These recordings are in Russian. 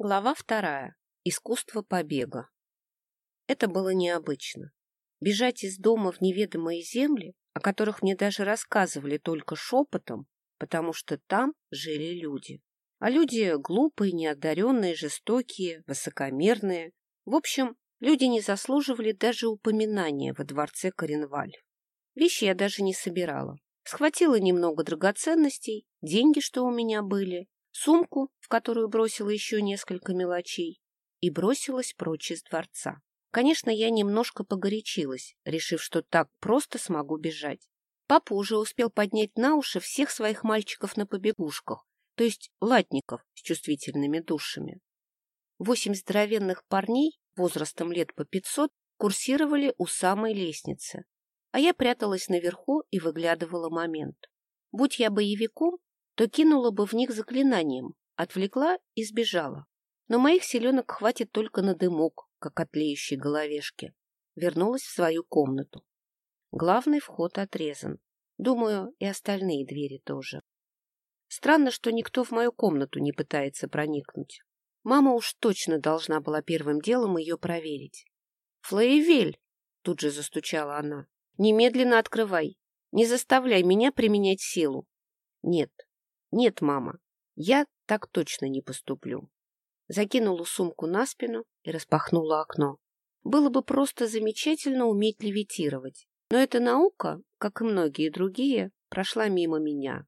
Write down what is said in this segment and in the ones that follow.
Глава вторая. Искусство побега. Это было необычно. Бежать из дома в неведомые земли, о которых мне даже рассказывали только шепотом, потому что там жили люди. А люди глупые, неодаренные, жестокие, высокомерные. В общем, люди не заслуживали даже упоминания во дворце Коренваль. Вещи я даже не собирала. Схватила немного драгоценностей, деньги, что у меня были, сумку, в которую бросила еще несколько мелочей, и бросилась прочь из дворца. Конечно, я немножко погорячилась, решив, что так просто смогу бежать. Папа уже успел поднять на уши всех своих мальчиков на побегушках, то есть латников с чувствительными душами. Восемь здоровенных парней, возрастом лет по пятьсот, курсировали у самой лестницы, а я пряталась наверху и выглядывала момент. Будь я боевиком, то кинула бы в них заклинанием, отвлекла и сбежала. Но моих селенок хватит только на дымок, как от головешки. Вернулась в свою комнату. Главный вход отрезан. Думаю, и остальные двери тоже. Странно, что никто в мою комнату не пытается проникнуть. Мама уж точно должна была первым делом ее проверить. «Флоевель!» — тут же застучала она. «Немедленно открывай. Не заставляй меня применять силу». «Нет, нет, мама, я так точно не поступлю. Закинула сумку на спину и распахнула окно. Было бы просто замечательно уметь левитировать, но эта наука, как и многие другие, прошла мимо меня.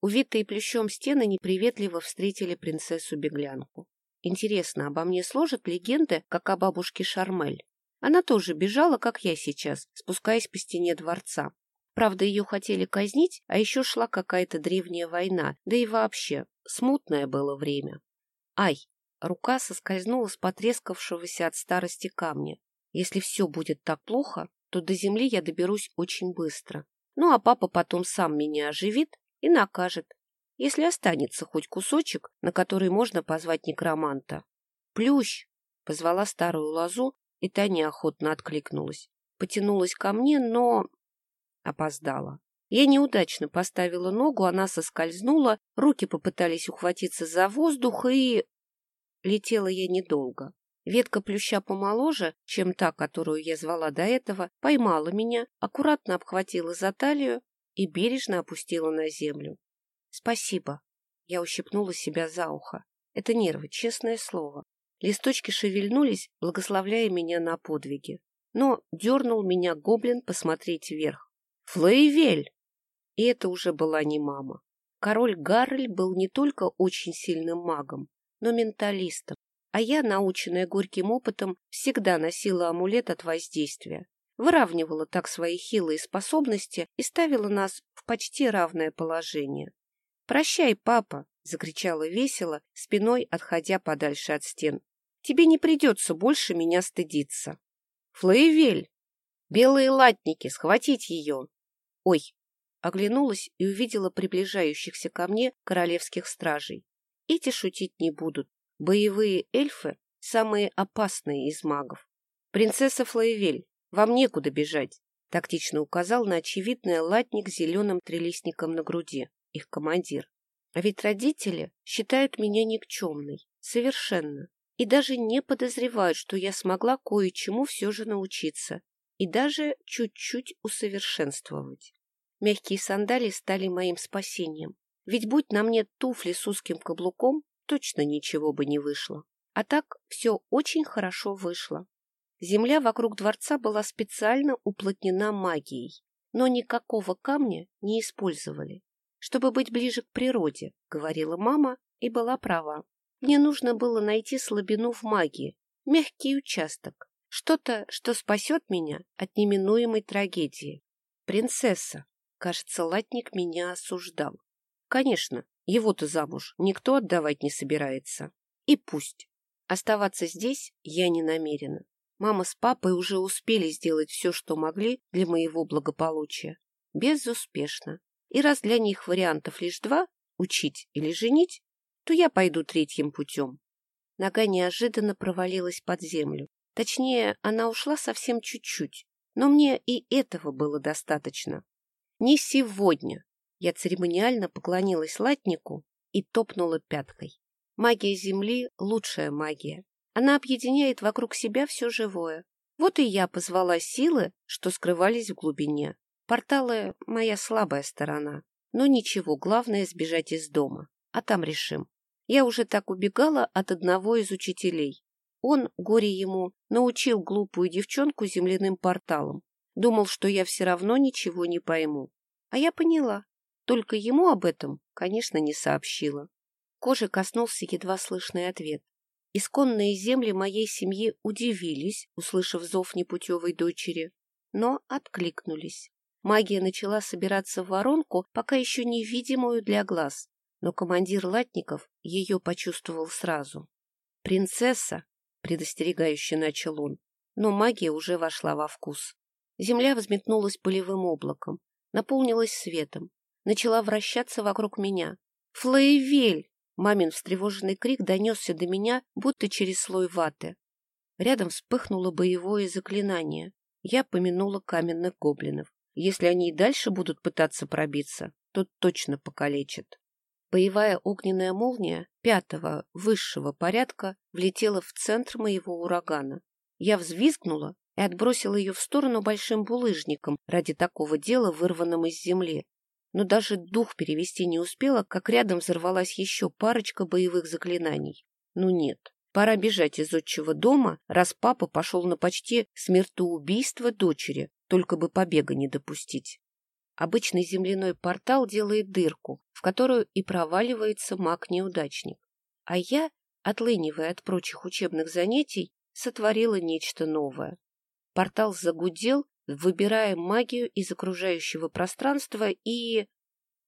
Увитые плющом стены неприветливо встретили принцессу-беглянку. Интересно, обо мне сложат легенды, как о бабушке Шармель? Она тоже бежала, как я сейчас, спускаясь по стене дворца. Правда, ее хотели казнить, а еще шла какая-то древняя война, да и вообще, смутное было время. Ай! Рука соскользнула с потрескавшегося от старости камня. Если все будет так плохо, то до земли я доберусь очень быстро. Ну, а папа потом сам меня оживит и накажет, если останется хоть кусочек, на который можно позвать некроманта. «Плющ!» — позвала старую лозу, и та неохотно откликнулась. Потянулась ко мне, но Опоздала. Я неудачно поставила ногу, она соскользнула, руки попытались ухватиться за воздух, и... Летела я недолго. Ветка плюща помоложе, чем та, которую я звала до этого, поймала меня, аккуратно обхватила за талию и бережно опустила на землю. «Спасибо». Я ущипнула себя за ухо. Это нервы, честное слово. Листочки шевельнулись, благословляя меня на подвиги. Но дернул меня гоблин посмотреть вверх. Флоевель! И это уже была не мама. Король Гарль был не только очень сильным магом, но менталистом, а я, наученная горьким опытом, всегда носила амулет от воздействия, выравнивала так свои хилые способности и ставила нас в почти равное положение. «Прощай, папа!» — закричала весело, спиной отходя подальше от стен. «Тебе не придется больше меня стыдиться!» «Флоевель! Белые латники! Схватить ее!» Ой! Оглянулась и увидела приближающихся ко мне королевских стражей. Эти шутить не будут. Боевые эльфы — самые опасные из магов. Принцесса Флоевель, вам некуда бежать, — тактично указал на очевидный латник зеленым трелистником на груди, их командир. А ведь родители считают меня никчемной, совершенно, и даже не подозревают, что я смогла кое-чему все же научиться и даже чуть-чуть усовершенствовать. Мягкие сандали стали моим спасением. Ведь будь на мне туфли с узким каблуком, точно ничего бы не вышло. А так все очень хорошо вышло. Земля вокруг дворца была специально уплотнена магией, но никакого камня не использовали. Чтобы быть ближе к природе, говорила мама, и была права. Мне нужно было найти слабину в магии, мягкий участок, что-то, что спасет меня от неминуемой трагедии. Принцесса, Кажется, латник меня осуждал. Конечно, его-то замуж никто отдавать не собирается. И пусть. Оставаться здесь я не намерена. Мама с папой уже успели сделать все, что могли для моего благополучия. Безуспешно. И раз для них вариантов лишь два — учить или женить, то я пойду третьим путем. Нога неожиданно провалилась под землю. Точнее, она ушла совсем чуть-чуть, но мне и этого было достаточно. Не сегодня. Я церемониально поклонилась латнику и топнула пяткой. Магия Земли — лучшая магия. Она объединяет вокруг себя все живое. Вот и я позвала силы, что скрывались в глубине. Порталы — моя слабая сторона. Но ничего, главное — сбежать из дома. А там решим. Я уже так убегала от одного из учителей. Он, горе ему, научил глупую девчонку земляным порталом. Думал, что я все равно ничего не пойму. А я поняла. Только ему об этом, конечно, не сообщила. Кожи коснулся едва слышный ответ. Исконные земли моей семьи удивились, услышав зов непутевой дочери, но откликнулись. Магия начала собираться в воронку, пока еще невидимую для глаз, но командир латников ее почувствовал сразу. «Принцесса!» — предостерегающе начал он, но магия уже вошла во вкус. Земля взметнулась полевым облаком, наполнилась светом, начала вращаться вокруг меня. «Флоевель!» Мамин встревоженный крик донесся до меня, будто через слой ваты. Рядом вспыхнуло боевое заклинание. Я помянула каменных гоблинов. Если они и дальше будут пытаться пробиться, то точно покалечат. Боевая огненная молния пятого, высшего порядка влетела в центр моего урагана. Я взвизгнула и отбросила ее в сторону большим булыжником ради такого дела, вырванным из земли. Но даже дух перевести не успела, как рядом взорвалась еще парочка боевых заклинаний. Ну нет, пора бежать из отчего дома, раз папа пошел на почти смертоубийство дочери, только бы побега не допустить. Обычный земляной портал делает дырку, в которую и проваливается маг-неудачник. А я, отлынивая от прочих учебных занятий, сотворила нечто новое. Портал загудел, выбирая магию из окружающего пространства и...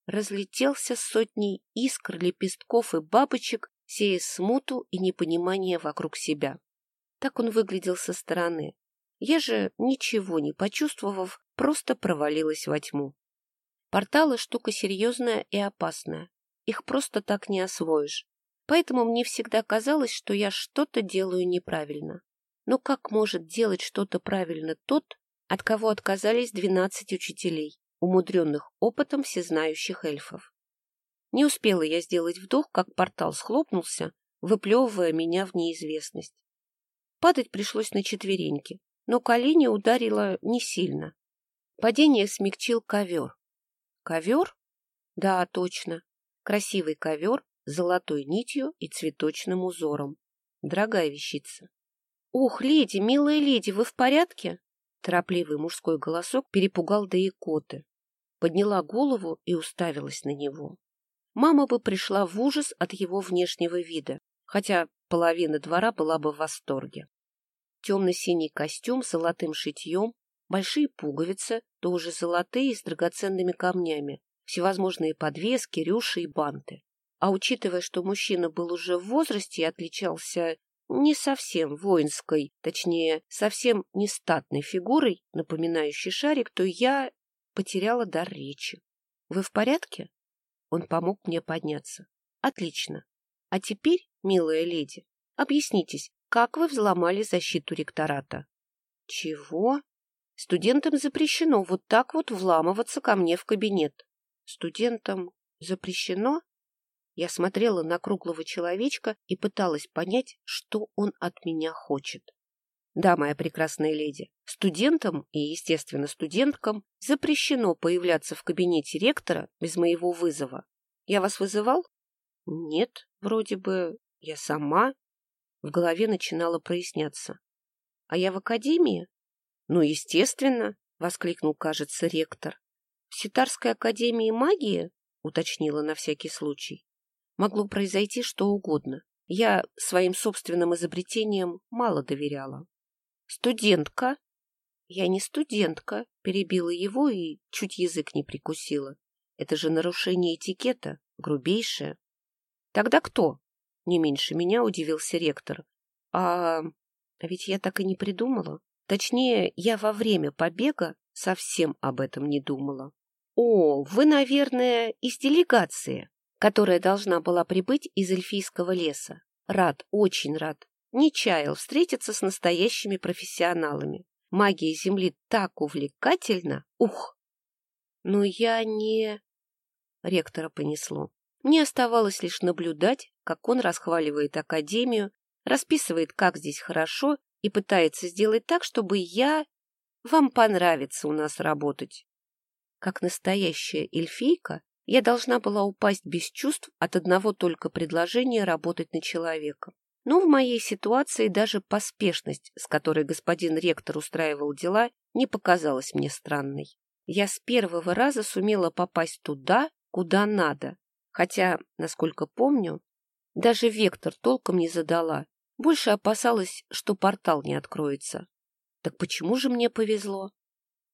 разлетелся сотней искр, лепестков и бабочек, сея смуту и непонимание вокруг себя. Так он выглядел со стороны. Я же, ничего не почувствовав, просто провалилась во тьму. Порталы — штука серьезная и опасная. Их просто так не освоишь. Поэтому мне всегда казалось, что я что-то делаю неправильно. Но как может делать что-то правильно тот, от кого отказались двенадцать учителей, умудренных опытом всезнающих эльфов? Не успела я сделать вдох, как портал схлопнулся, выплевывая меня в неизвестность. Падать пришлось на четвереньки, но колени ударило не сильно. Падение смягчил ковер. Ковер? Да, точно. Красивый ковер с золотой нитью и цветочным узором. Дорогая вещица. «Ох, леди, милая леди, вы в порядке?» Торопливый мужской голосок перепугал до икоты. Подняла голову и уставилась на него. Мама бы пришла в ужас от его внешнего вида, хотя половина двора была бы в восторге. Темно-синий костюм с золотым шитьем, большие пуговицы, тоже золотые, с драгоценными камнями, всевозможные подвески, рюши и банты. А учитывая, что мужчина был уже в возрасте и отличался не совсем воинской, точнее, совсем не статной фигурой, напоминающей шарик, то я потеряла дар речи. Вы в порядке? Он помог мне подняться. Отлично. А теперь, милая леди, объяснитесь, как вы взломали защиту ректората? Чего? Студентам запрещено вот так вот вламываться ко мне в кабинет. Студентам запрещено? Я смотрела на круглого человечка и пыталась понять, что он от меня хочет. Да, моя прекрасная леди, студентам и, естественно, студенткам запрещено появляться в кабинете ректора без моего вызова. Я вас вызывал? Нет, вроде бы я сама. В голове начинало проясняться. А я в академии? Ну, естественно, воскликнул, кажется, ректор. В Ситарской академии магии? уточнила на всякий случай. Могло произойти что угодно. Я своим собственным изобретениям мало доверяла. «Студентка?» «Я не студентка», — перебила его и чуть язык не прикусила. «Это же нарушение этикета, грубейшее». «Тогда кто?» — не меньше меня удивился ректор. «А... а ведь я так и не придумала. Точнее, я во время побега совсем об этом не думала». «О, вы, наверное, из делегации?» Которая должна была прибыть из эльфийского леса. Рад, очень рад. Не чаял встретиться с настоящими профессионалами. Магия Земли так увлекательна. Ух! Но я не... Ректора понесло. Мне оставалось лишь наблюдать, как он расхваливает академию, расписывает, как здесь хорошо, и пытается сделать так, чтобы я... Вам понравится у нас работать. Как настоящая эльфийка, я должна была упасть без чувств от одного только предложения работать на человека. Но в моей ситуации даже поспешность, с которой господин ректор устраивал дела, не показалась мне странной. Я с первого раза сумела попасть туда, куда надо, хотя, насколько помню, даже вектор толком не задала, больше опасалась, что портал не откроется. Так почему же мне повезло?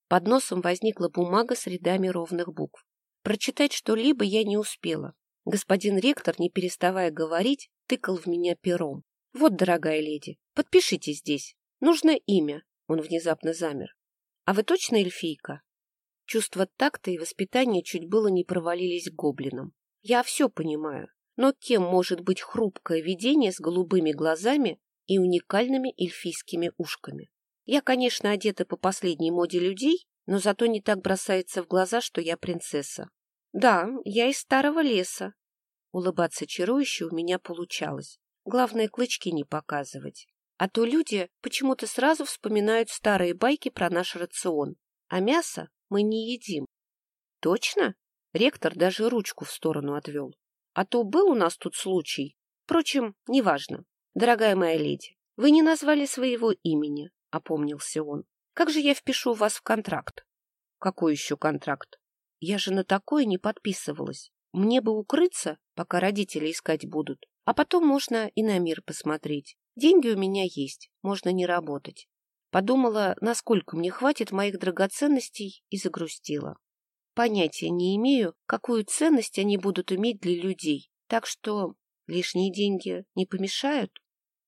Под носом возникла бумага с рядами ровных букв. Прочитать что-либо я не успела. Господин ректор, не переставая говорить, тыкал в меня пером. «Вот, дорогая леди, подпишите здесь. Нужно имя». Он внезапно замер. «А вы точно эльфийка?» Чувства такта и воспитания чуть было не провалились к гоблинам. Я все понимаю. Но кем может быть хрупкое видение с голубыми глазами и уникальными эльфийскими ушками? Я, конечно, одета по последней моде людей, но зато не так бросается в глаза, что я принцесса. Да, я из старого леса. Улыбаться чарующе у меня получалось. Главное, клычки не показывать. А то люди почему-то сразу вспоминают старые байки про наш рацион. А мясо мы не едим. Точно? Ректор даже ручку в сторону отвел. А то был у нас тут случай. Впрочем, неважно. Дорогая моя леди, вы не назвали своего имени, — опомнился он. Как же я впишу вас в контракт? Какой еще контракт? Я же на такое не подписывалась. Мне бы укрыться, пока родители искать будут. А потом можно и на мир посмотреть. Деньги у меня есть, можно не работать. Подумала, насколько мне хватит моих драгоценностей, и загрустила. Понятия не имею, какую ценность они будут иметь для людей, так что лишние деньги не помешают.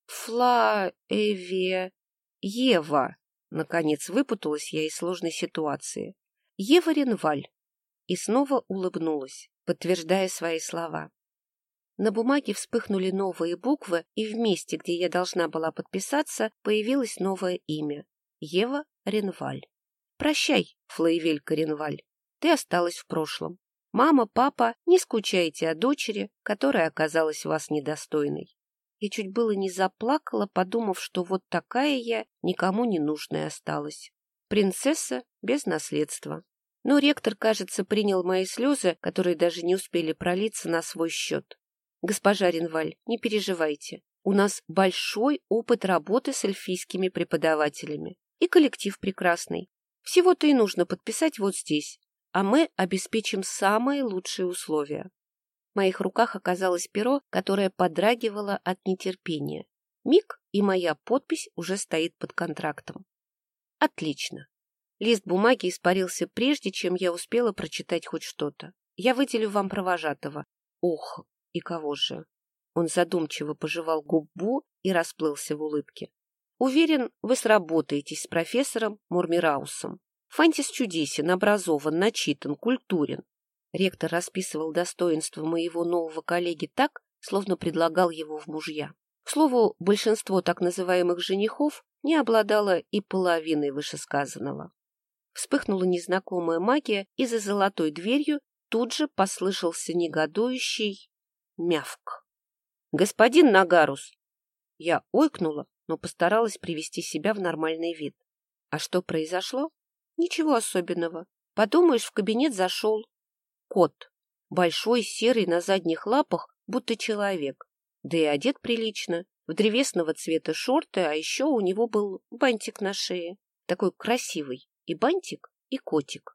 Фла... Эве... Ева. Наконец выпуталась я из сложной ситуации. Ева Ренваль. И снова улыбнулась, подтверждая свои слова. На бумаге вспыхнули новые буквы, и в месте, где я должна была подписаться, появилось новое имя — Ева Ренваль. Прощай, Флоевелька Ренваль ты осталась в прошлом. Мама, папа, не скучайте о дочери, которая оказалась вас недостойной. Я чуть было не заплакала, подумав, что вот такая я никому не нужная осталась. Принцесса без наследства. Но ректор, кажется, принял мои слезы, которые даже не успели пролиться на свой счет. Госпожа Ренваль, не переживайте. У нас большой опыт работы с эльфийскими преподавателями. И коллектив прекрасный. Всего-то и нужно подписать вот здесь а мы обеспечим самые лучшие условия. В моих руках оказалось перо, которое подрагивало от нетерпения. Миг, и моя подпись уже стоит под контрактом. Отлично. Лист бумаги испарился прежде, чем я успела прочитать хоть что-то. Я выделю вам провожатого. Ох, и кого же? Он задумчиво пожевал губу и расплылся в улыбке. Уверен, вы сработаетесь с профессором Мурмираусом. Фантис чудесен, образован, начитан, культурен. Ректор расписывал достоинства моего нового коллеги так, словно предлагал его в мужья. К слову, большинство так называемых женихов не обладало и половиной вышесказанного. Вспыхнула незнакомая магия, и за золотой дверью тут же послышался негодующий мявк. «Господин Нагарус!» Я ойкнула, но постаралась привести себя в нормальный вид. А что произошло? Ничего особенного. Подумаешь, в кабинет зашел. Кот. Большой, серый, на задних лапах, будто человек. Да и одет прилично. В древесного цвета шорты, а еще у него был бантик на шее. Такой красивый. И бантик, и котик.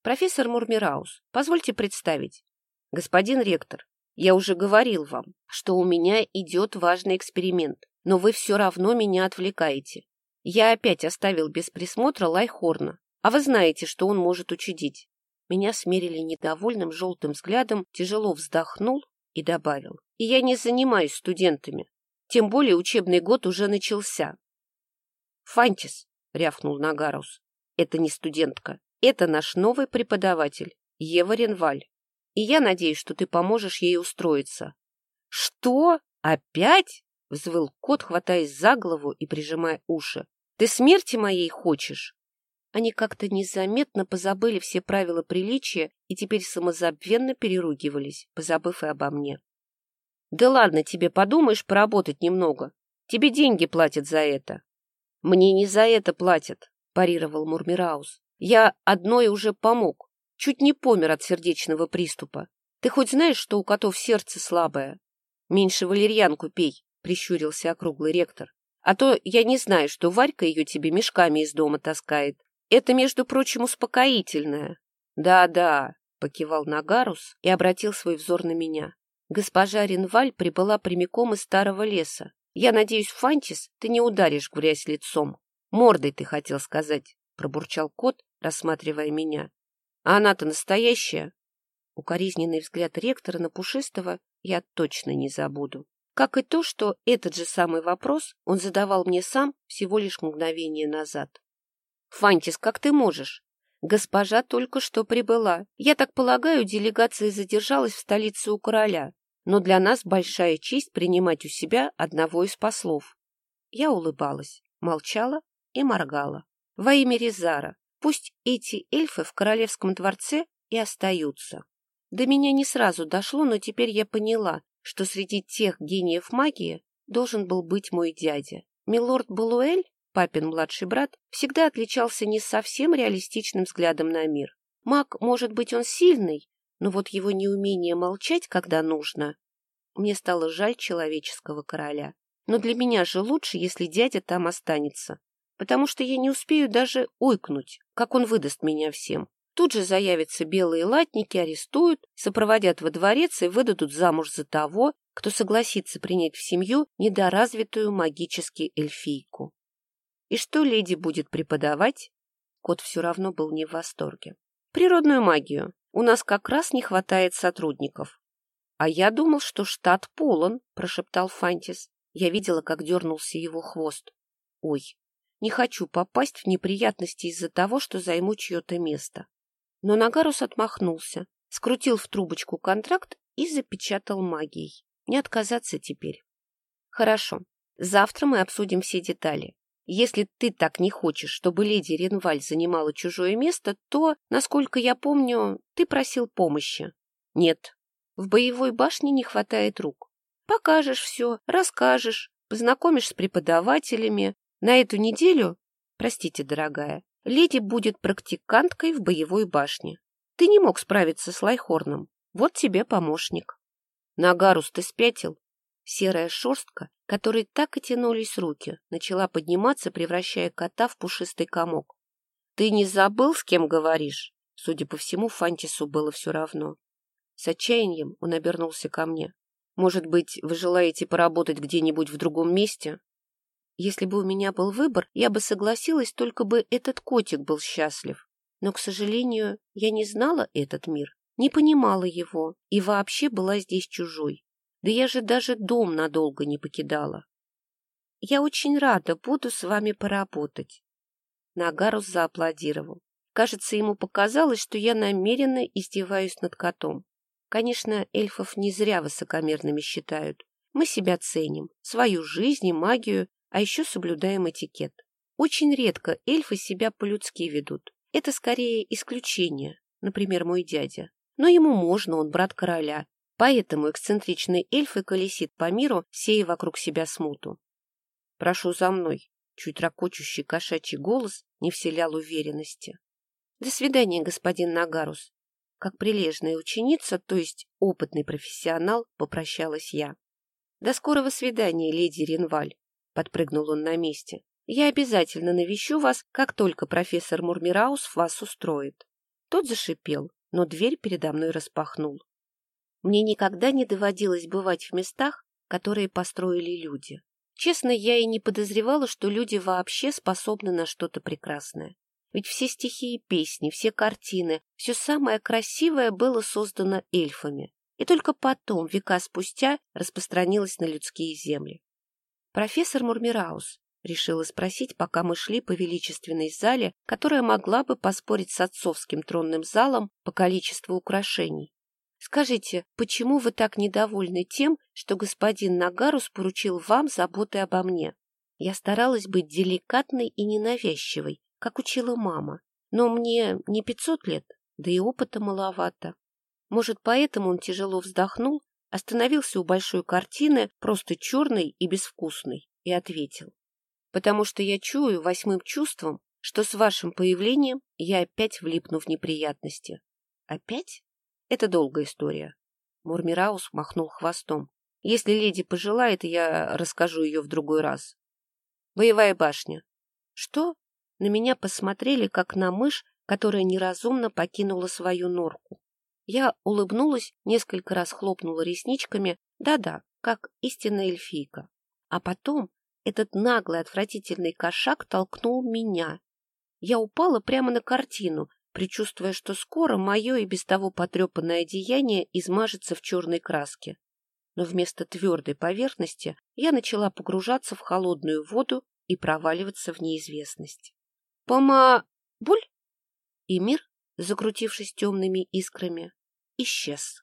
Профессор Мурмираус, позвольте представить. Господин ректор, я уже говорил вам, что у меня идет важный эксперимент, но вы все равно меня отвлекаете. Я опять оставил без присмотра Лайхорна, а вы знаете, что он может учудить. Меня смерили недовольным желтым взглядом, тяжело вздохнул и добавил. И я не занимаюсь студентами. Тем более учебный год уже начался. Фантис, рявкнул Нагарус. Это не студентка. Это наш новый преподаватель, Ева Ренваль. И я надеюсь, что ты поможешь ей устроиться. Что? Опять? Взвыл кот, хватаясь за голову и прижимая уши. Ты смерти моей хочешь? Они как-то незаметно позабыли все правила приличия и теперь самозабвенно переругивались, позабыв и обо мне. — Да ладно тебе, подумаешь, поработать немного. Тебе деньги платят за это. — Мне не за это платят, — парировал Мурмираус. — Я одной уже помог. Чуть не помер от сердечного приступа. Ты хоть знаешь, что у котов сердце слабое? — Меньше валерьянку пей, — прищурился округлый ректор. — А то я не знаю, что Варька ее тебе мешками из дома таскает. Это, между прочим, успокоительное. Да-да, покивал Нагарус и обратил свой взор на меня. Госпожа Ринваль прибыла прямиком из старого леса. Я надеюсь, Фантис, ты не ударишь грязь лицом. Мордой ты хотел сказать, пробурчал кот, рассматривая меня. А она-то настоящая. Укоризненный взгляд ректора на Пушистого я точно не забуду. Как и то, что этот же самый вопрос он задавал мне сам всего лишь мгновение назад. Фантис, как ты можешь? Госпожа только что прибыла. Я так полагаю, делегация задержалась в столице у короля. Но для нас большая честь принимать у себя одного из послов. Я улыбалась, молчала и моргала. Во имя Резара, пусть эти эльфы в королевском дворце и остаются. До меня не сразу дошло, но теперь я поняла, что среди тех гениев магии должен был быть мой дядя. Милорд Балуэль Папин младший брат всегда отличался не совсем реалистичным взглядом на мир. Маг, может быть, он сильный, но вот его неумение молчать, когда нужно... Мне стало жаль человеческого короля. Но для меня же лучше, если дядя там останется, потому что я не успею даже ойкнуть, как он выдаст меня всем. Тут же заявятся белые латники, арестуют, сопроводят во дворец и выдадут замуж за того, кто согласится принять в семью недоразвитую магически эльфийку. И что леди будет преподавать? Кот все равно был не в восторге. Природную магию. У нас как раз не хватает сотрудников. А я думал, что штат полон, прошептал Фантис. Я видела, как дернулся его хвост. Ой, не хочу попасть в неприятности из-за того, что займу чье-то место. Но Нагарус отмахнулся, скрутил в трубочку контракт и запечатал магией. Не отказаться теперь. Хорошо, завтра мы обсудим все детали. Если ты так не хочешь, чтобы леди Ренваль занимала чужое место, то, насколько я помню, ты просил помощи. Нет, в боевой башне не хватает рук. Покажешь все, расскажешь, познакомишь с преподавателями. На эту неделю, простите, дорогая, леди будет практиканткой в боевой башне. Ты не мог справиться с Лайхорном. Вот тебе помощник. Нагарус, ты спятил? Серая шерстка, которой так и тянулись руки, начала подниматься, превращая кота в пушистый комок. — Ты не забыл, с кем говоришь? Судя по всему, Фантису было все равно. С отчаянием он обернулся ко мне. — Может быть, вы желаете поработать где-нибудь в другом месте? Если бы у меня был выбор, я бы согласилась, только бы этот котик был счастлив. Но, к сожалению, я не знала этот мир, не понимала его и вообще была здесь чужой. Да я же даже дом надолго не покидала. Я очень рада буду с вами поработать. Нагарус зааплодировал. Кажется, ему показалось, что я намеренно издеваюсь над котом. Конечно, эльфов не зря высокомерными считают. Мы себя ценим, свою жизнь и магию, а еще соблюдаем этикет. Очень редко эльфы себя по-людски ведут. Это скорее исключение, например, мой дядя. Но ему можно, он брат короля, Поэтому эксцентричный эльф и колесит по миру, сея вокруг себя смуту. «Прошу за мной», — чуть ракочущий кошачий голос не вселял уверенности. «До свидания, господин Нагарус». Как прилежная ученица, то есть опытный профессионал, попрощалась я. «До скорого свидания, леди Ренваль», — подпрыгнул он на месте. «Я обязательно навещу вас, как только профессор Мурмираус вас устроит». Тот зашипел, но дверь передо мной распахнул. Мне никогда не доводилось бывать в местах, которые построили люди. Честно, я и не подозревала, что люди вообще способны на что-то прекрасное. Ведь все стихи и песни, все картины, все самое красивое было создано эльфами. И только потом, века спустя, распространилось на людские земли. Профессор Мурмираус решила спросить, пока мы шли по величественной зале, которая могла бы поспорить с отцовским тронным залом по количеству украшений. Скажите, почему вы так недовольны тем, что господин Нагарус поручил вам заботы обо мне? Я старалась быть деликатной и ненавязчивой, как учила мама. Но мне не пятьсот лет, да и опыта маловато. Может, поэтому он тяжело вздохнул, остановился у большой картины, просто черной и безвкусной, и ответил. Потому что я чую восьмым чувством, что с вашим появлением я опять влипну в неприятности. Опять? Это долгая история. Мурмираус махнул хвостом. Если леди пожелает, я расскажу ее в другой раз. Боевая башня. Что? На меня посмотрели, как на мышь, которая неразумно покинула свою норку. Я улыбнулась, несколько раз хлопнула ресничками, да-да, как истинная эльфийка. А потом этот наглый, отвратительный кошак толкнул меня. Я упала прямо на картину, предчувствуя, что скоро мое и без того потрепанное одеяние измажется в черной краске. Но вместо твердой поверхности я начала погружаться в холодную воду и проваливаться в неизвестность. Пома... Буль! И мир, закрутившись темными искрами, исчез.